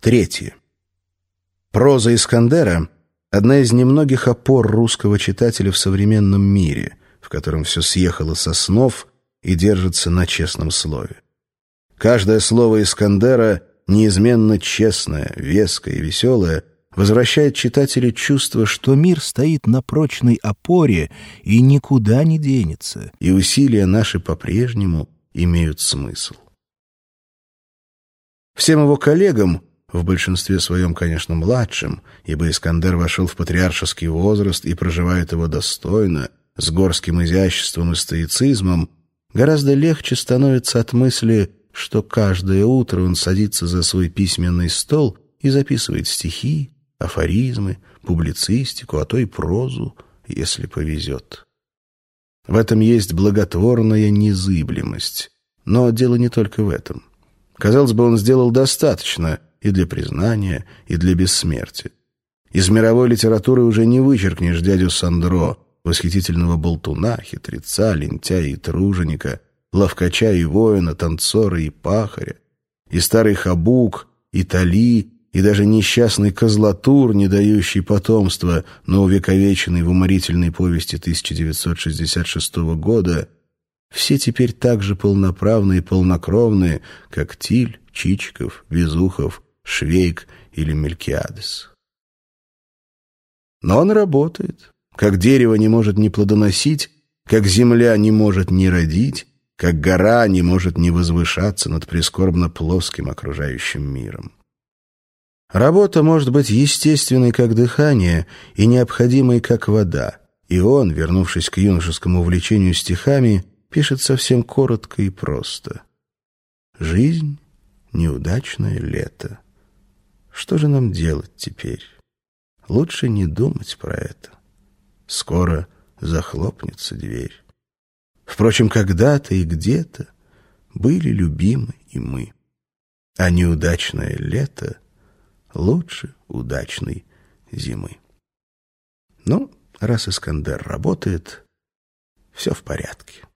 Третье. Проза Искандера — одна из немногих опор русского читателя в современном мире, в котором все съехало со снов и держится на честном слове. Каждое слово Искандера, неизменно честное, веское и веселое, возвращает читателю чувство, что мир стоит на прочной опоре и никуда не денется, и усилия наши по-прежнему имеют смысл. Всем его коллегам в большинстве своем, конечно, младшим, ибо Искандер вошел в патриаршеский возраст и проживает его достойно, с горским изяществом и стоицизмом, гораздо легче становится от мысли, что каждое утро он садится за свой письменный стол и записывает стихи, афоризмы, публицистику, а то и прозу, если повезет. В этом есть благотворная незыблемость. Но дело не только в этом. Казалось бы, он сделал достаточно, и для признания, и для бессмертия. Из мировой литературы уже не вычеркнешь дядю Сандро, восхитительного болтуна, хитреца, лентяя и труженика, ловкача и воина, танцора и пахаря, и старый хабук, и тали, и даже несчастный козлатур, не дающий потомства, но увековеченный в уморительной повести 1966 года, все теперь так же полноправные и полнокровные, как Тиль, Чичиков, Безухов, Швейк или Мелькиадес. Но он работает. Как дерево не может не плодоносить, как земля не может не родить, как гора не может не возвышаться над прискорбно плоским окружающим миром. Работа может быть естественной, как дыхание, и необходимой, как вода. И он, вернувшись к юношескому увлечению стихами, пишет совсем коротко и просто. «Жизнь — неудачное лето». Что же нам делать теперь? Лучше не думать про это. Скоро захлопнется дверь. Впрочем, когда-то и где-то были любимы и мы. А неудачное лето лучше удачной зимы. Ну, раз Искандер работает, все в порядке.